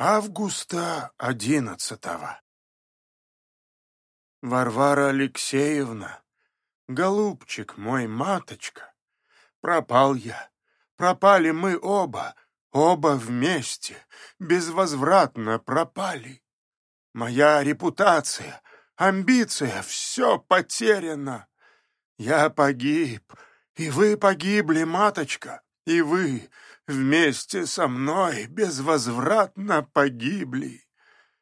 Августа одиннадцатого. Варвара Алексеевна, голубчик мой, маточка, пропал я, пропали мы оба, оба вместе, безвозвратно пропали. Моя репутация, амбиция, все потеряно. Я погиб, и вы погибли, маточка, и вы вместе со мной безвозвратно погибли.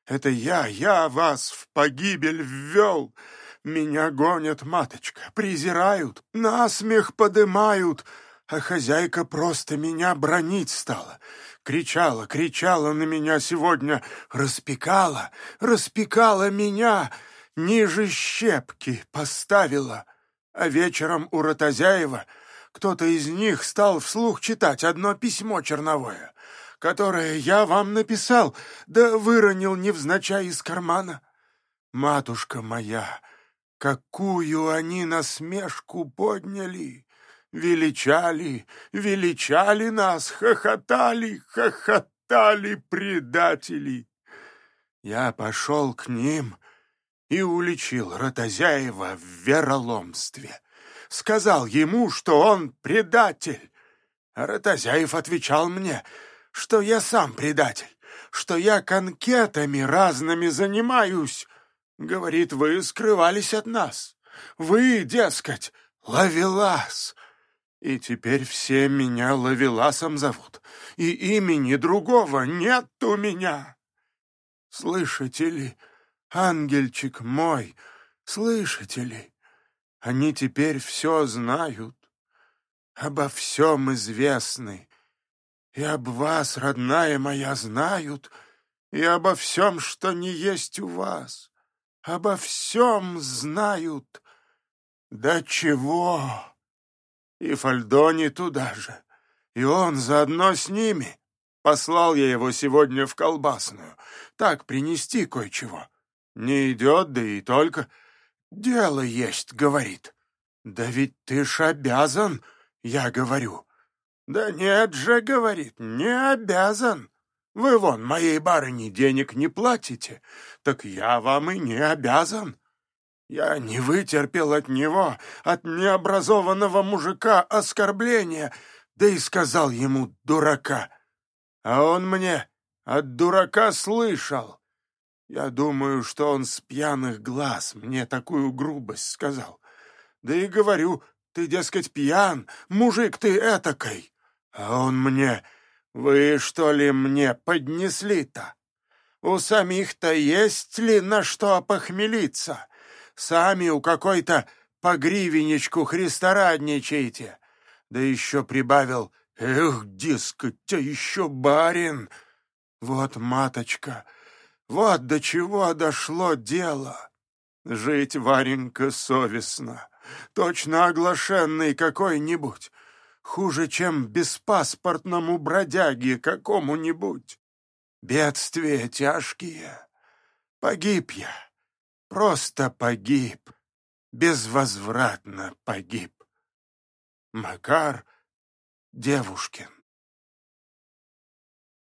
Это я, я вас в погибель ввел. Меня гонят, маточка, презирают, насмех подымают, а хозяйка просто меня бронить стала. Кричала, кричала на меня сегодня, распекала, распекала меня, ниже щепки поставила. А вечером у Ротозяева кто-то из них стал вслух читать одно письмо черновое которое я вам написал, да выронил невзначай из кармана. Матушка моя, какую они насмешку подняли! Величали, величали нас, хохотали, хохотали предатели. Я пошел к ним и уличил Ротозяева в вероломстве. Сказал ему, что он предатель. А отвечал мне — что я сам предатель, что я конкетами разными занимаюсь. Говорит, вы скрывались от нас. Вы, дескать, ловелас. И теперь все меня ловеласом зовут, и имени другого нет у меня. Слышите ли, ангельчик мой, слышите ли? Они теперь все знают, обо всем известны, и об вас, родная моя, знают, и обо всем, что не есть у вас. Обо всем знают. Да чего? И Фальдони туда же, и он заодно с ними. Послал я его сегодня в колбасную. Так, принести кое-чего. Не идет, да и только. Дело есть, говорит. Да ведь ты ж обязан, я говорю. «Да нет же, — говорит, — не обязан. Вы вон моей барыне денег не платите, так я вам и не обязан. Я не вытерпел от него, от необразованного мужика оскорбления, да и сказал ему «дурака». А он мне от дурака слышал. Я думаю, что он с пьяных глаз мне такую грубость сказал. Да и говорю, ты, дескать, пьян, мужик ты этакой. А он мне, вы что ли мне поднесли-то? У самих-то есть ли на что похмелиться? Сами у какой-то по гривенечку христорадничаете. Да еще прибавил, эх, дескать, а еще барин. Вот, маточка, вот до чего дошло дело. Жить, Варенька, совестно, точно оглашенный какой-нибудь хуже, чем беспаспортному бродяге какому-нибудь. Бедствия тяжкие. Погиб я, просто погиб, безвозвратно погиб. Макар Девушкин